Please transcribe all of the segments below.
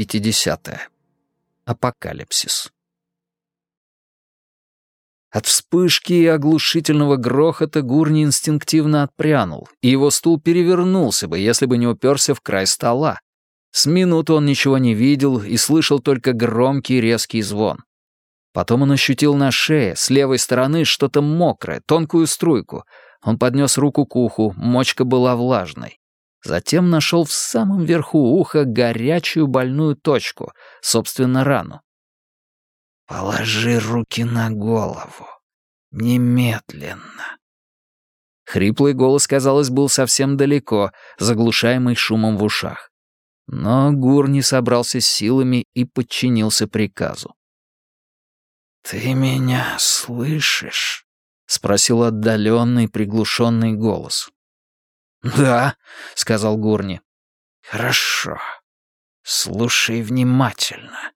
Глава 50. Апокалипсис. От вспышки и оглушительного грохота Гурни инстинктивно отпрянул, и его стул перевернулся бы, если бы не уперся в край стола. С минуты он ничего не видел и слышал только громкий резкий звон. Потом он ощутил на шее, с левой стороны, что-то мокрое, тонкую струйку. Он поднес руку к уху, мочка была влажной. Затем нашел в самом верху уха горячую больную точку, собственно, рану. «Положи руки на голову. Немедленно». Хриплый голос, казалось, был совсем далеко, заглушаемый шумом в ушах. Но Гур не собрался с силами и подчинился приказу. «Ты меня слышишь?» — спросил отдаленный приглушенный голос. «Да», — сказал Гурни. «Хорошо. Слушай внимательно.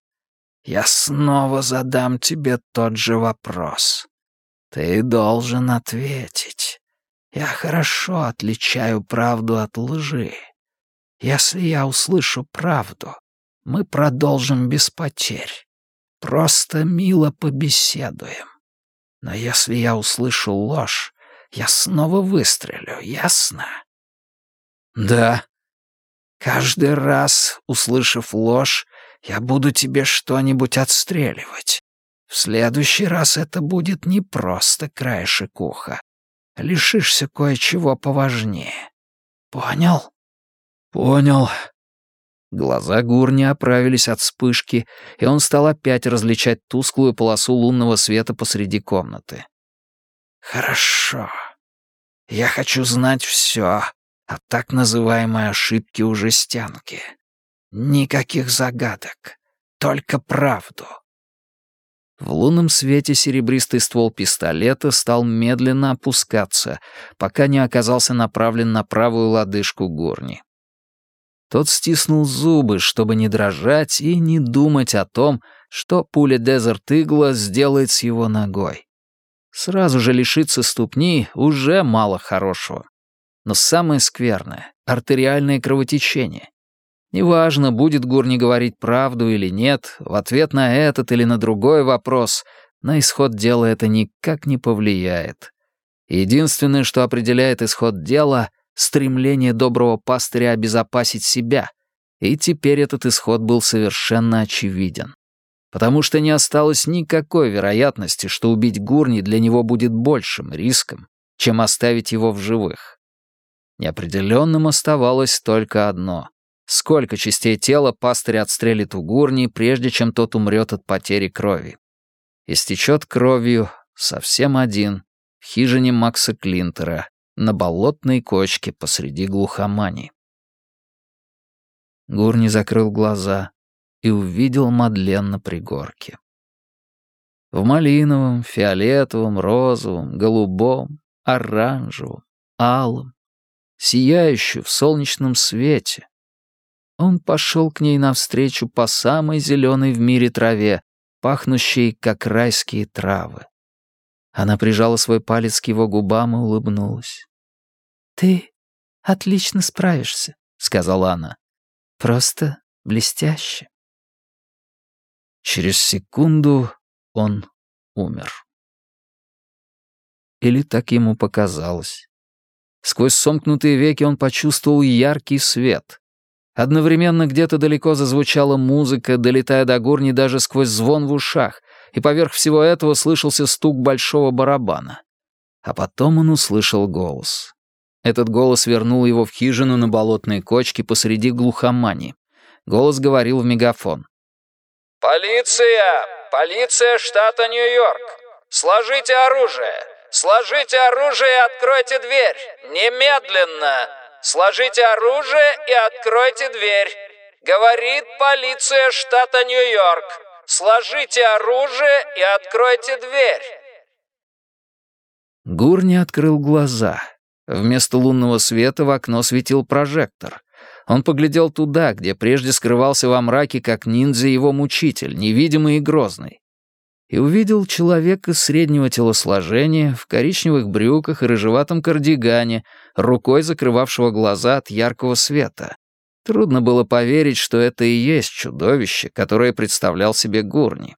Я снова задам тебе тот же вопрос. Ты должен ответить. Я хорошо отличаю правду от лжи. Если я услышу правду, мы продолжим без потерь. Просто мило побеседуем. Но если я услышу ложь, я снова выстрелю, ясно? «Да». «Каждый раз, услышав ложь, я буду тебе что-нибудь отстреливать. В следующий раз это будет не просто краешек уха. Лишишься кое-чего поважнее. Понял?» «Понял». Глаза Гурни оправились от вспышки, и он стал опять различать тусклую полосу лунного света посреди комнаты. «Хорошо. Я хочу знать все, о так называемой ошибке у жестянки. Никаких загадок, только правду. В лунном свете серебристый ствол пистолета стал медленно опускаться, пока не оказался направлен на правую лодыжку Горни. Тот стиснул зубы, чтобы не дрожать и не думать о том, что пуля Дезерт Игла сделает с его ногой. Сразу же лишиться ступни уже мало хорошего. Но самое скверное — артериальное кровотечение. Неважно, будет Гурни говорить правду или нет, в ответ на этот или на другой вопрос, на исход дела это никак не повлияет. Единственное, что определяет исход дела — стремление доброго пастыря обезопасить себя, и теперь этот исход был совершенно очевиден. Потому что не осталось никакой вероятности, что убить Гурни для него будет большим риском, чем оставить его в живых. Неопределенным оставалось только одно. Сколько частей тела пастырь отстрелит у Гурни, прежде чем тот умрет от потери крови? Истечет кровью совсем один в хижине Макса Клинтера на болотной кочке посреди глухомани. Гурни закрыл глаза и увидел Мадлен на пригорке. В малиновом, фиолетовом, розовом, голубом, оранжевом, алом, сияющую в солнечном свете. Он пошел к ней навстречу по самой зеленой в мире траве, пахнущей, как райские травы. Она прижала свой палец к его губам и улыбнулась. «Ты отлично справишься», — сказала она. «Просто блестяще». Через секунду он умер. Или так ему показалось. Сквозь сомкнутые веки он почувствовал яркий свет. Одновременно где-то далеко зазвучала музыка, долетая до горни даже сквозь звон в ушах, и поверх всего этого слышался стук большого барабана. А потом он услышал голос. Этот голос вернул его в хижину на болотной кочке посреди глухомани. Голос говорил в мегафон. «Полиция! Полиция штата Нью-Йорк! Сложите оружие! Сложите оружие и откройте дверь! Немедленно! Сложите оружие и откройте дверь! Говорит полиция штата Нью-Йорк! Сложите оружие и откройте дверь!» Гурни открыл глаза. Вместо лунного света в окно светил прожектор. Он поглядел туда, где прежде скрывался во мраке, как ниндзя его мучитель, невидимый и грозный и увидел человека среднего телосложения в коричневых брюках и рыжеватом кардигане, рукой закрывавшего глаза от яркого света. Трудно было поверить, что это и есть чудовище, которое представлял себе Гурни.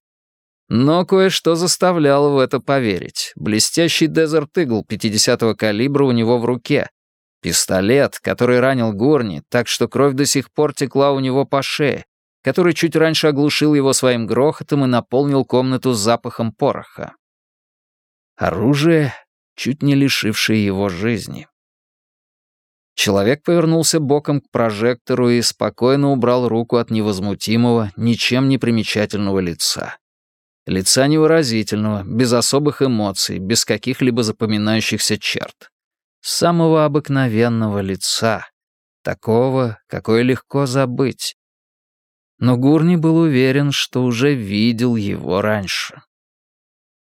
Но кое-что заставляло в это поверить. Блестящий Desert Eagle 50-го калибра у него в руке. Пистолет, который ранил Гурни, так что кровь до сих пор текла у него по шее, который чуть раньше оглушил его своим грохотом и наполнил комнату запахом пороха. Оружие, чуть не лишившее его жизни. Человек повернулся боком к прожектору и спокойно убрал руку от невозмутимого, ничем не примечательного лица. Лица невыразительного, без особых эмоций, без каких-либо запоминающихся черт. Самого обыкновенного лица. Такого, какое легко забыть. Но Гурни был уверен, что уже видел его раньше.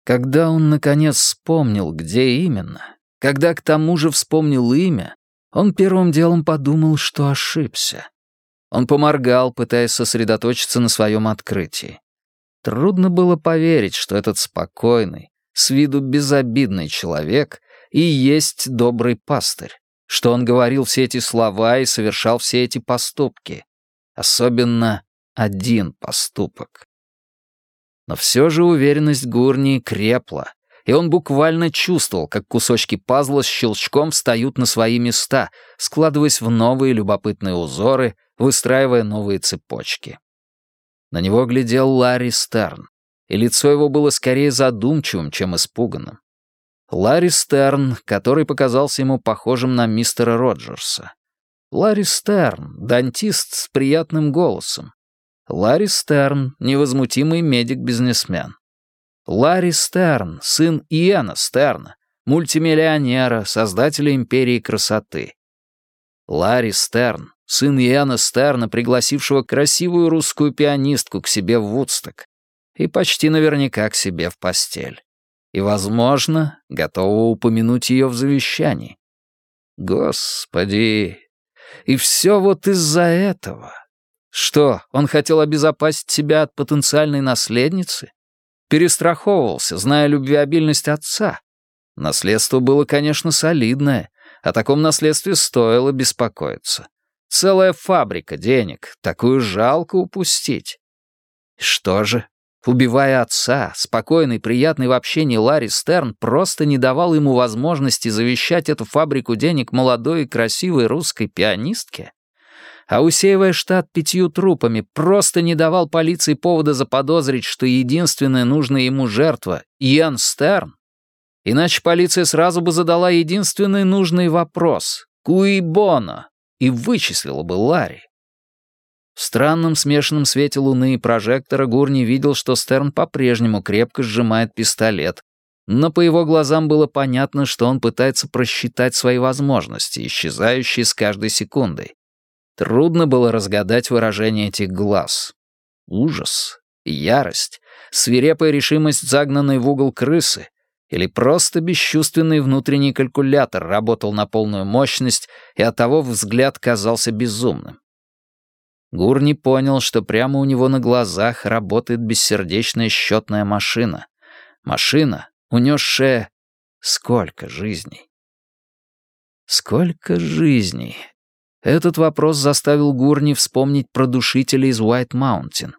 Когда он, наконец, вспомнил, где именно, когда к тому же вспомнил имя, он первым делом подумал, что ошибся. Он поморгал, пытаясь сосредоточиться на своем открытии. Трудно было поверить, что этот спокойный, с виду безобидный человек и есть добрый пастырь, что он говорил все эти слова и совершал все эти поступки. Особенно один поступок. Но все же уверенность Гурни крепла, и он буквально чувствовал, как кусочки пазла с щелчком встают на свои места, складываясь в новые любопытные узоры, выстраивая новые цепочки. На него глядел Ларри Стерн, и лицо его было скорее задумчивым, чем испуганным. Ларри Стерн, который показался ему похожим на мистера Роджерса. Ларри Стерн, дантист с приятным голосом. Ларри Стерн, невозмутимый медик-бизнесмен. Ларри Стерн, сын Иэна Стерна, мультимиллионера, создателя империи красоты. Ларри Стерн, сын Иэна Стерна, пригласившего красивую русскую пианистку к себе в Вудсток и почти наверняка к себе в постель. И, возможно, готова упомянуть ее в завещании. Господи! И все вот из-за этого. Что, он хотел обезопасить себя от потенциальной наследницы? Перестраховывался, зная любвеобильность отца. Наследство было, конечно, солидное. О таком наследстве стоило беспокоиться. Целая фабрика денег. Такую жалко упустить. Что же? Убивая отца, спокойный, приятный в общении Ларри Стерн просто не давал ему возможности завещать эту фабрику денег молодой и красивой русской пианистке? А усеивая штат пятью трупами, просто не давал полиции повода заподозрить, что единственная нужная ему жертва — Иэн Стерн? Иначе полиция сразу бы задала единственный нужный вопрос — «Куи Боно?» и вычислила бы Ларри. В странном смешанном свете луны и прожектора Гурни видел, что Стерн по-прежнему крепко сжимает пистолет, но по его глазам было понятно, что он пытается просчитать свои возможности, исчезающие с каждой секундой. Трудно было разгадать выражение этих глаз. Ужас, ярость, свирепая решимость загнанной в угол крысы или просто бесчувственный внутренний калькулятор работал на полную мощность, и оттого взгляд казался безумным. Гурни понял, что прямо у него на глазах работает бессердечная счетная машина. Машина, унесшая сколько жизней. Сколько жизней, этот вопрос заставил Гурни вспомнить про душителя из Уайт Маунтин.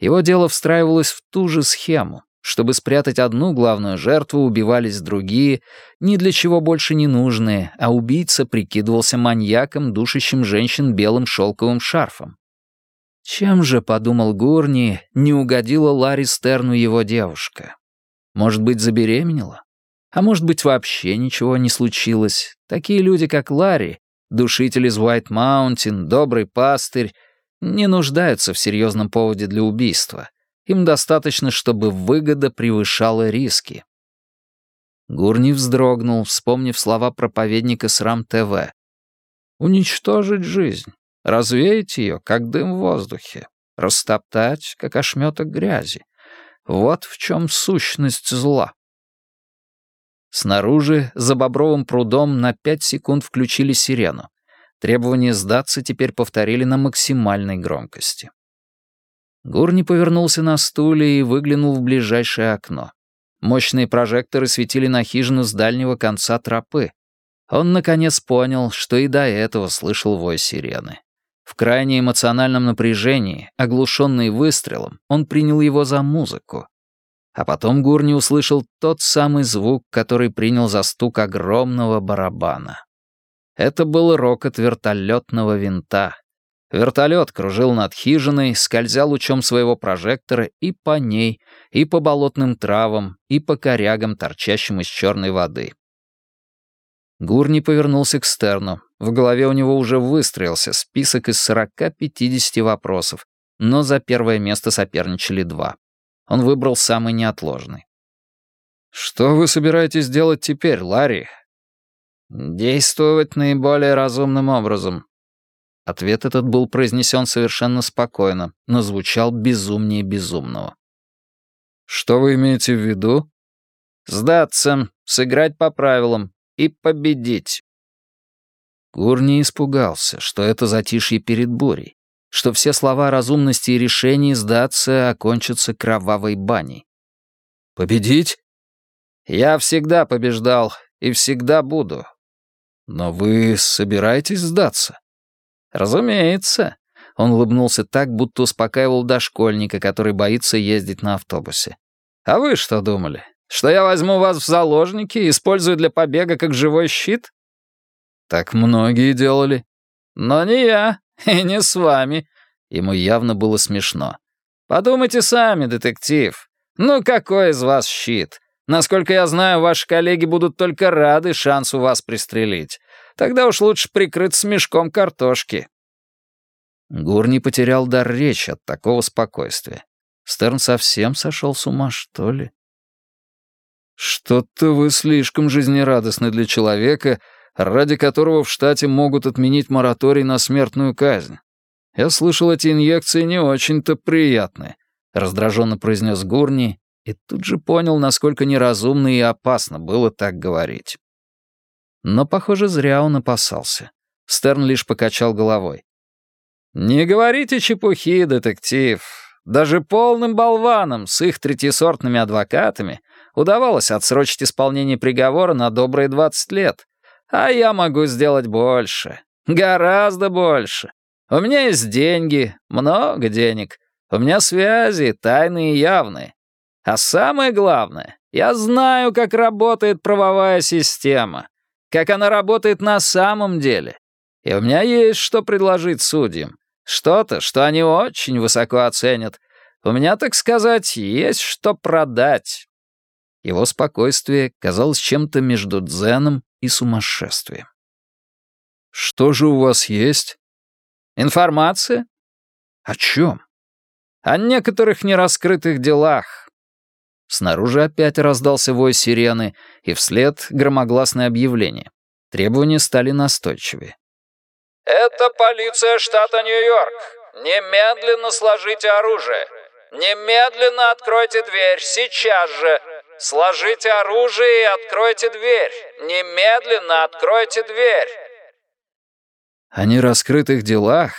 Его дело встраивалось в ту же схему. Чтобы спрятать одну главную жертву, убивались другие, ни для чего больше не нужные, а убийца прикидывался маньяком, душащим женщин белым шелковым шарфом. Чем же, подумал Гурни, не угодила Ларри Стерну его девушка? Может быть, забеременела? А может быть, вообще ничего не случилось. Такие люди, как Ларри, Душитель из Уайт Маунтин, добрый пастырь не нуждаются в серьезном поводе для убийства. Им достаточно, чтобы выгода превышала риски. Гурни вздрогнул, вспомнив слова проповедника с РАМ-ТВ. «Уничтожить жизнь, развеять ее, как дым в воздухе, растоптать, как ошметок грязи. Вот в чем сущность зла». Снаружи, за Бобровым прудом, на пять секунд включили сирену. Требование сдаться теперь повторили на максимальной громкости. Гурни повернулся на стуле и выглянул в ближайшее окно. Мощные прожекторы светили на хижину с дальнего конца тропы. Он, наконец, понял, что и до этого слышал вой сирены. В крайне эмоциональном напряжении, оглушенный выстрелом, он принял его за музыку. А потом Гурни услышал тот самый звук, который принял за стук огромного барабана. Это был рокот вертолетного винта. Вертолет кружил над хижиной, скользя лучом своего прожектора и по ней, и по болотным травам, и по корягам, торчащим из черной воды. Гурни повернулся к Стерну. В голове у него уже выстроился список из 40-50 вопросов, но за первое место соперничали два. Он выбрал самый неотложный. «Что вы собираетесь делать теперь, Ларри?» «Действовать наиболее разумным образом». Ответ этот был произнесен совершенно спокойно, но звучал безумнее безумного. «Что вы имеете в виду?» «Сдаться, сыграть по правилам и победить». Гурни испугался, что это затишье перед бурей, что все слова разумности и решений сдаться окончатся кровавой баней. «Победить?» «Я всегда побеждал и всегда буду». «Но вы собираетесь сдаться?» «Разумеется». Он улыбнулся так, будто успокаивал дошкольника, который боится ездить на автобусе. «А вы что думали? Что я возьму вас в заложники и использую для побега как живой щит?» «Так многие делали». «Но не я. «И не с вами». Ему явно было смешно. «Подумайте сами, детектив. Ну какой из вас щит? Насколько я знаю, ваши коллеги будут только рады шансу вас пристрелить. Тогда уж лучше прикрыться мешком картошки». Гурни потерял дар речи от такого спокойствия. Стерн совсем сошел с ума, что ли? «Что-то вы слишком жизнерадостны для человека, ради которого в штате могут отменить мораторий на смертную казнь. Я слышал, эти инъекции не очень-то приятные», — раздраженно произнес Гурни и тут же понял, насколько неразумно и опасно было так говорить. Но, похоже, зря он опасался. Стерн лишь покачал головой. «Не говорите чепухи, детектив. Даже полным болванам с их третьесортными адвокатами удавалось отсрочить исполнение приговора на добрые 20 лет, а я могу сделать больше. Гораздо больше. У меня есть деньги, много денег. У меня связи, тайные и явные. А самое главное, я знаю, как работает правовая система, как она работает на самом деле. И у меня есть что предложить судьям. Что-то, что они очень высоко оценят. У меня, так сказать, есть что продать. Его спокойствие казалось чем-то между дзеном и сумасшествием. «Что же у вас есть?» «Информация?» «О чем?» «О некоторых нераскрытых делах». Снаружи опять раздался вой сирены, и вслед громогласное объявление. Требования стали настойчивее. «Это полиция штата Нью-Йорк. Немедленно сложите оружие. Немедленно откройте дверь, сейчас же. «Сложите оружие и откройте дверь! Немедленно откройте дверь!» О нераскрытых делах?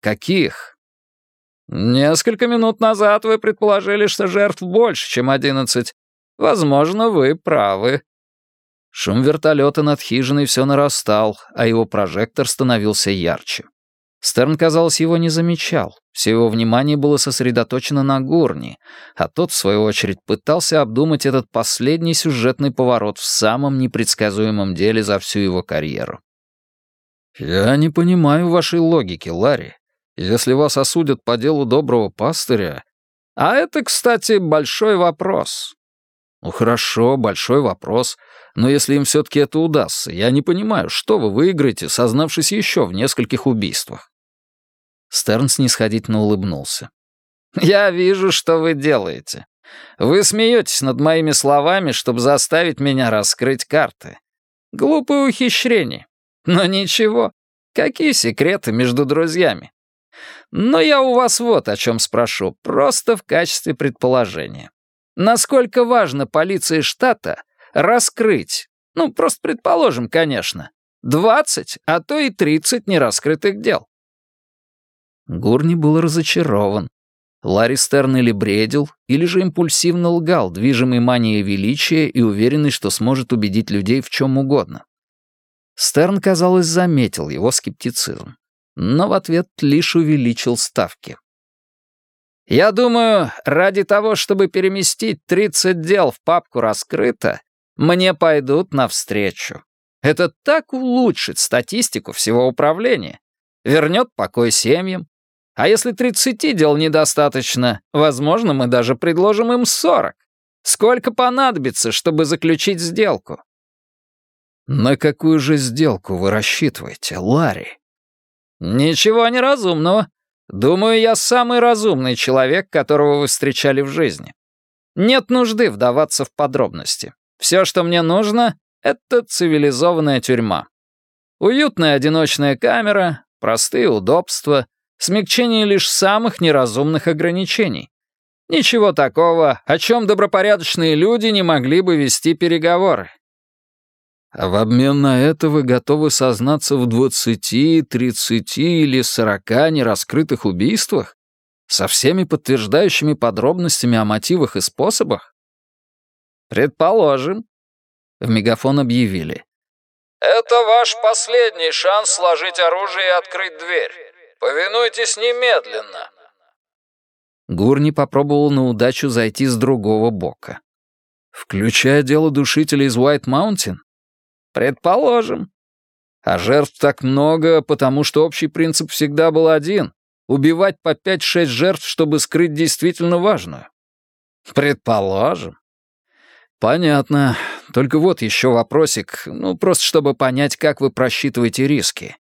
Каких? Несколько минут назад вы предположили, что жертв больше, чем одиннадцать. Возможно, вы правы. Шум вертолета над хижиной все нарастал, а его прожектор становился ярче. Стерн, казалось, его не замечал. Все его внимание было сосредоточено на Горни, а тот, в свою очередь, пытался обдумать этот последний сюжетный поворот в самом непредсказуемом деле за всю его карьеру. «Я не понимаю вашей логики, Ларри. Если вас осудят по делу доброго пастыря...» «А это, кстати, большой вопрос». «Ну хорошо, большой вопрос. Но если им все-таки это удастся, я не понимаю, что вы выиграете, сознавшись еще в нескольких убийствах. Стерн снисходительно улыбнулся. «Я вижу, что вы делаете. Вы смеетесь над моими словами, чтобы заставить меня раскрыть карты. Глупое ухищрение. Но ничего. Какие секреты между друзьями? Но я у вас вот о чем спрошу, просто в качестве предположения. Насколько важно полиции штата раскрыть, ну, просто предположим, конечно, 20, а то и 30 нераскрытых дел? Гурни был разочарован. Ларри Стерн или бредил, или же импульсивно лгал, движимый манией величия и уверенный, что сможет убедить людей в чем угодно. Стерн, казалось, заметил его скептицизм. но в ответ лишь увеличил ставки. «Я думаю, ради того, чтобы переместить 30 дел в папку «Раскрыто», мне пойдут навстречу. Это так улучшит статистику всего управления, вернет покой семьям. А если 30 дел недостаточно, возможно, мы даже предложим им 40. Сколько понадобится, чтобы заключить сделку? На какую же сделку вы рассчитываете, Ларри? Ничего неразумного. Думаю, я самый разумный человек, которого вы встречали в жизни. Нет нужды вдаваться в подробности. Все, что мне нужно, это цивилизованная тюрьма. Уютная одиночная камера, простые удобства, смягчение лишь самых неразумных ограничений. Ничего такого, о чем добропорядочные люди не могли бы вести переговоры. А в обмен на это вы готовы сознаться в двадцати, тридцати или сорока нераскрытых убийствах? Со всеми подтверждающими подробностями о мотивах и способах? Предположим. В мегафон объявили. «Это ваш последний шанс сложить оружие и открыть дверь. Повинуйтесь немедленно». Гурни попробовал на удачу зайти с другого бока. «Включая дело душителя из Уайт Маунтин?» «Предположим». «А жертв так много, потому что общий принцип всегда был один — убивать по пять-шесть жертв, чтобы скрыть действительно важную». «Предположим». «Понятно. Только вот еще вопросик, ну, просто чтобы понять, как вы просчитываете риски.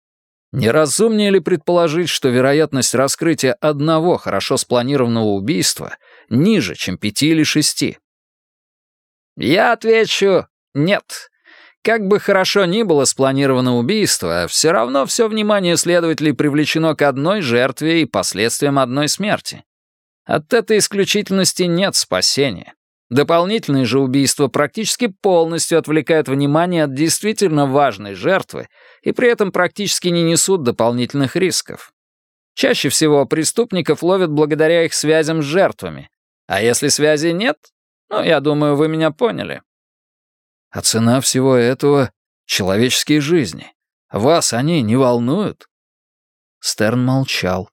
Неразумнее ли предположить, что вероятность раскрытия одного хорошо спланированного убийства ниже, чем пяти или шести? Я отвечу «нет». Как бы хорошо ни было спланировано убийство, все равно все внимание следователей привлечено к одной жертве и последствиям одной смерти. От этой исключительности нет спасения. Дополнительные же убийства практически полностью отвлекают внимание от действительно важной жертвы и при этом практически не несут дополнительных рисков. Чаще всего преступников ловят благодаря их связям с жертвами. А если связи нет, ну, я думаю, вы меня поняли. А цена всего этого — человеческие жизни. Вас они не волнуют? Стерн молчал.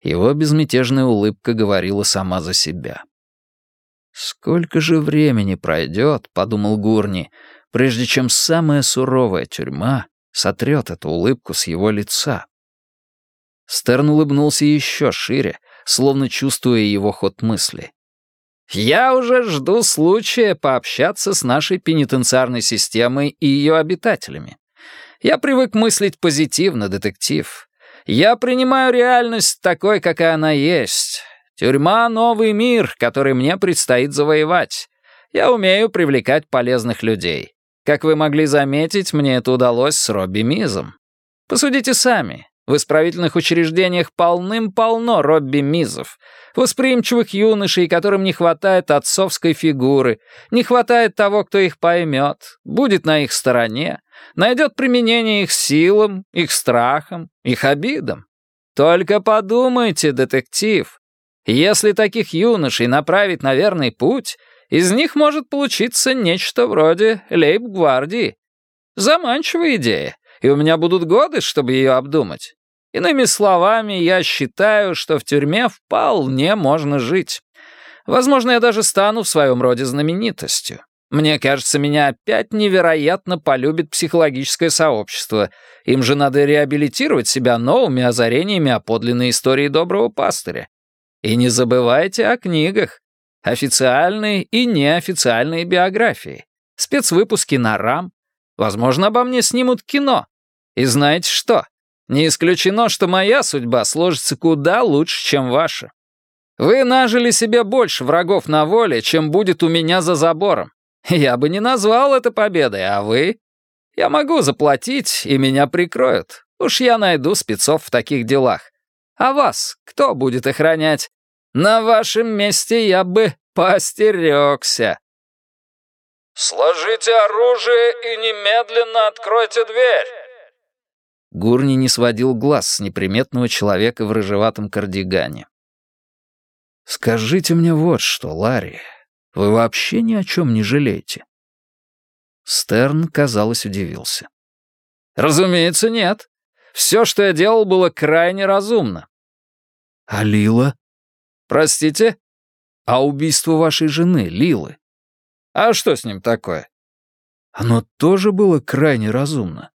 Его безмятежная улыбка говорила сама за себя. «Сколько же времени пройдет, — подумал Гурни, — прежде чем самая суровая тюрьма сотрет эту улыбку с его лица?» Стерн улыбнулся еще шире, словно чувствуя его ход мысли. «Я уже жду случая пообщаться с нашей пенитенциарной системой и ее обитателями. Я привык мыслить позитивно, детектив. Я принимаю реальность такой, какая она есть. Тюрьма — новый мир, который мне предстоит завоевать. Я умею привлекать полезных людей. Как вы могли заметить, мне это удалось с Робби Мизом. Посудите сами. В исправительных учреждениях полным-полно Робби Мизов, восприимчивых юношей, которым не хватает отцовской фигуры, не хватает того, кто их поймет, будет на их стороне, найдет применение их силам, их страхам, их обидам. Только подумайте, детектив, если таких юношей направить на верный путь, из них может получиться нечто вроде лейб-гвардии. Заманчивая идея, и у меня будут годы, чтобы ее обдумать. Иными словами, я считаю, что в тюрьме вполне можно жить. Возможно, я даже стану в своем роде знаменитостью. Мне кажется, меня опять невероятно полюбит психологическое сообщество. Им же надо реабилитировать себя новыми озарениями о подлинной истории доброго пастыря. И не забывайте о книгах. Официальные и неофициальные биографии. Спецвыпуски на РАМ. Возможно, обо мне снимут кино. И знаете что? Не исключено, что моя судьба сложится куда лучше, чем ваша. Вы нажили себе больше врагов на воле, чем будет у меня за забором. Я бы не назвал это победой, а вы? Я могу заплатить, и меня прикроют. Уж я найду спецов в таких делах. А вас кто будет охранять? На вашем месте я бы постерегся». «Сложите оружие и немедленно откройте дверь!» Гурни не сводил глаз с неприметного человека в рыжеватом кардигане. «Скажите мне вот что, Ларри, вы вообще ни о чем не жалеете?» Стерн, казалось, удивился. «Разумеется, нет. Все, что я делал, было крайне разумно». «А Лила?» «Простите?» «А убийство вашей жены, Лилы?» «А что с ним такое?» «Оно тоже было крайне разумно».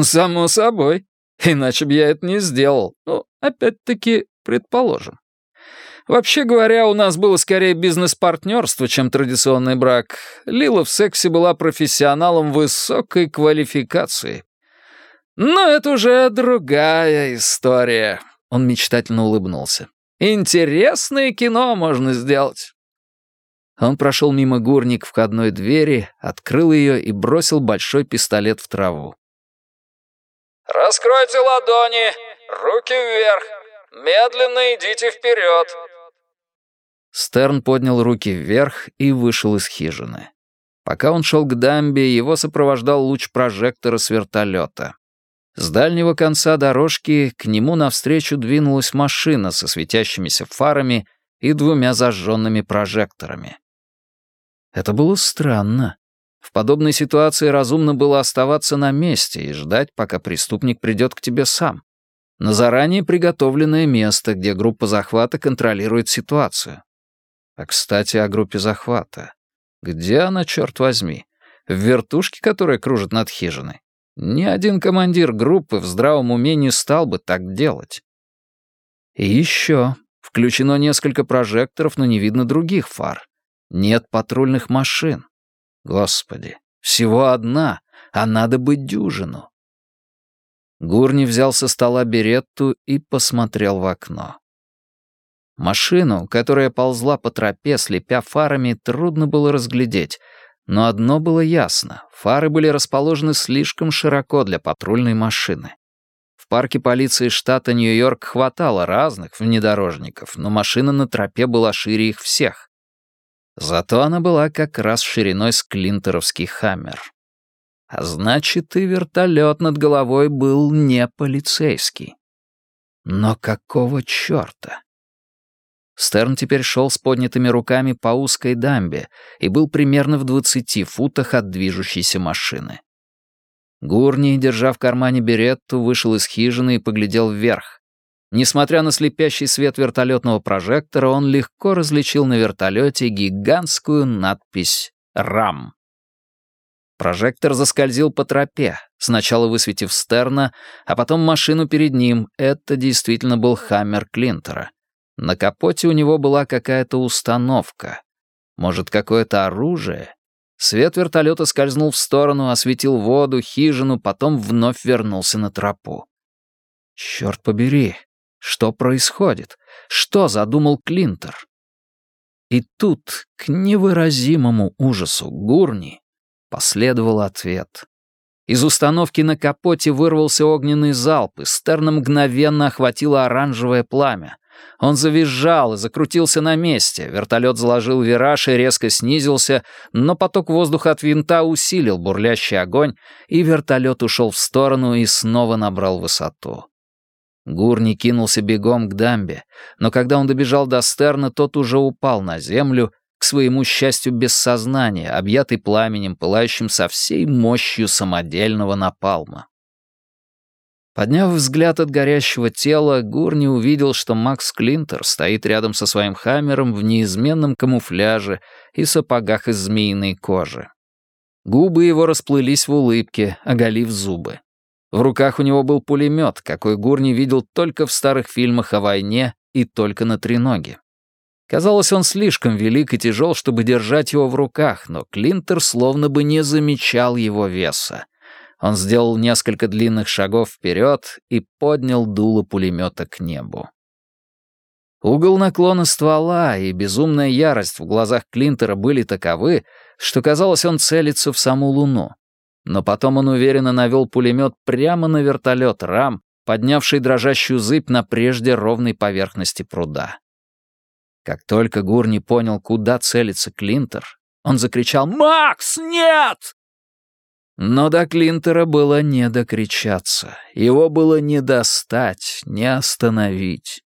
«Само собой. Иначе бы я это не сделал. Ну, опять-таки, предположим. Вообще говоря, у нас было скорее бизнес-партнерство, чем традиционный брак. Лила в сексе была профессионалом высокой квалификации. Но это уже другая история. Он мечтательно улыбнулся. Интересное кино можно сделать. Он прошел мимо гурни к входной двери, открыл ее и бросил большой пистолет в траву. «Раскройте ладони, руки вверх, медленно идите вперед». Стерн поднял руки вверх и вышел из хижины. Пока он шел к дамбе, его сопровождал луч прожектора с вертолета. С дальнего конца дорожки к нему навстречу двинулась машина со светящимися фарами и двумя зажженными прожекторами. Это было странно. В подобной ситуации разумно было оставаться на месте и ждать, пока преступник придет к тебе сам. На заранее приготовленное место, где группа захвата контролирует ситуацию. А, кстати, о группе захвата. Где она, черт возьми? В вертушке, которая кружит над хижиной? Ни один командир группы в здравом уме не стал бы так делать. И еще. Включено несколько прожекторов, но не видно других фар. Нет патрульных машин. Господи, всего одна, а надо быть дюжину. Гурни взял со стола беретту и посмотрел в окно. Машину, которая ползла по тропе, слепя фарами, трудно было разглядеть, но одно было ясно — фары были расположены слишком широко для патрульной машины. В парке полиции штата Нью-Йорк хватало разных внедорожников, но машина на тропе была шире их всех. Зато она была как раз шириной с клинтеровский «Хаммер». А значит, и вертолет над головой был не полицейский. Но какого черта? Стерн теперь шел с поднятыми руками по узкой дамбе и был примерно в двадцати футах от движущейся машины. Гурни, держа в кармане беретту, вышел из хижины и поглядел вверх. Несмотря на слепящий свет вертолетного прожектора, он легко различил на вертолете гигантскую надпись «РАМ». Прожектор заскользил по тропе, сначала высветив Стерна, а потом машину перед ним. Это действительно был «Хаммер» Клинтера. На капоте у него была какая-то установка. Может, какое-то оружие? Свет вертолета скользнул в сторону, осветил воду, хижину, потом вновь вернулся на тропу. Черт побери, что происходит? Что задумал Клинтер? И тут, к невыразимому ужасу Гурни, последовал ответ. Из установки на капоте вырвался огненный залп, и Стерна мгновенно охватило оранжевое пламя. Он завизжал и закрутился на месте, вертолет заложил вираж и резко снизился, но поток воздуха от винта усилил бурлящий огонь, и вертолет ушел в сторону и снова набрал высоту. Гурни кинулся бегом к дамбе, но когда он добежал до Стерна, тот уже упал на землю, к своему счастью без сознания, объятый пламенем, пылающим со всей мощью самодельного напалма. Подняв взгляд от горящего тела, Гурни увидел, что Макс Клинтер стоит рядом со своим хаммером в неизменном камуфляже и сапогах из змеиной кожи. Губы его расплылись в улыбке, оголив зубы. В руках у него был пулемет, какой Гурни видел только в старых фильмах о войне и только на треноге. Казалось, он слишком велик и тяжел, чтобы держать его в руках, но Клинтер словно бы не замечал его веса. Он сделал несколько длинных шагов вперед и поднял дуло пулемета к небу. Угол наклона ствола и безумная ярость в глазах Клинтера были таковы, что казалось, он целится в саму луну. Но потом он уверенно навел пулемет прямо на вертолет РАМ, поднявший дрожащую зыбь на прежде ровной поверхности пруда. Как только Гурни понял, куда целится Клинтер, он закричал «Макс, нет!» Но до Клинтера было не докричаться, его было не достать, не остановить.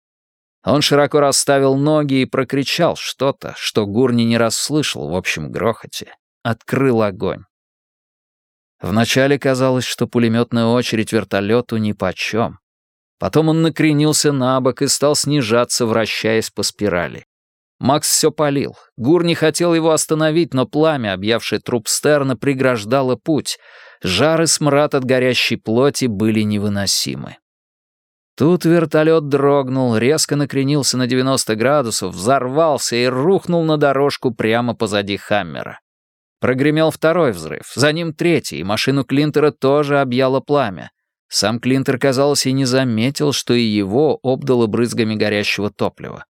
Он широко расставил ноги и прокричал что-то, что Гурни не расслышал в общем грохоте. Открыл огонь. Вначале казалось, что пулеметная очередь вертолету нипочем. Потом он накренился на бок и стал снижаться, вращаясь по спирали. Макс все палил. Гур не хотел его остановить, но пламя, объявшее труп Стерна, преграждало путь. Жар и смрад от горящей плоти были невыносимы. Тут вертолет дрогнул, резко накренился на 90 градусов, взорвался и рухнул на дорожку прямо позади Хаммера. Прогремел второй взрыв, за ним третий, и машину Клинтера тоже объяло пламя. Сам Клинтер, казалось, и не заметил, что и его обдало брызгами горящего топлива.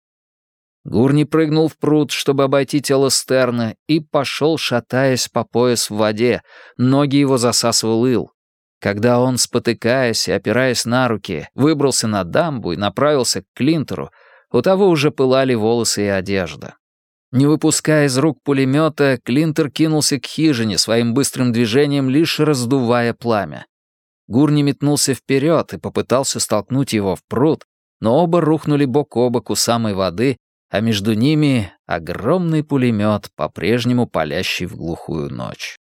Гурни прыгнул в пруд, чтобы обойти тело Стерна, и пошел, шатаясь по пояс в воде, ноги его засасывал ил. Когда он, спотыкаясь и опираясь на руки, выбрался на дамбу и направился к Клинтеру, у того уже пылали волосы и одежда. Не выпуская из рук пулемета, Клинтер кинулся к хижине своим быстрым движением, лишь раздувая пламя. Гурни метнулся вперед и попытался столкнуть его в пруд, но оба рухнули бок о бок у самой воды, а между ними огромный пулемет, по-прежнему палящий в глухую ночь.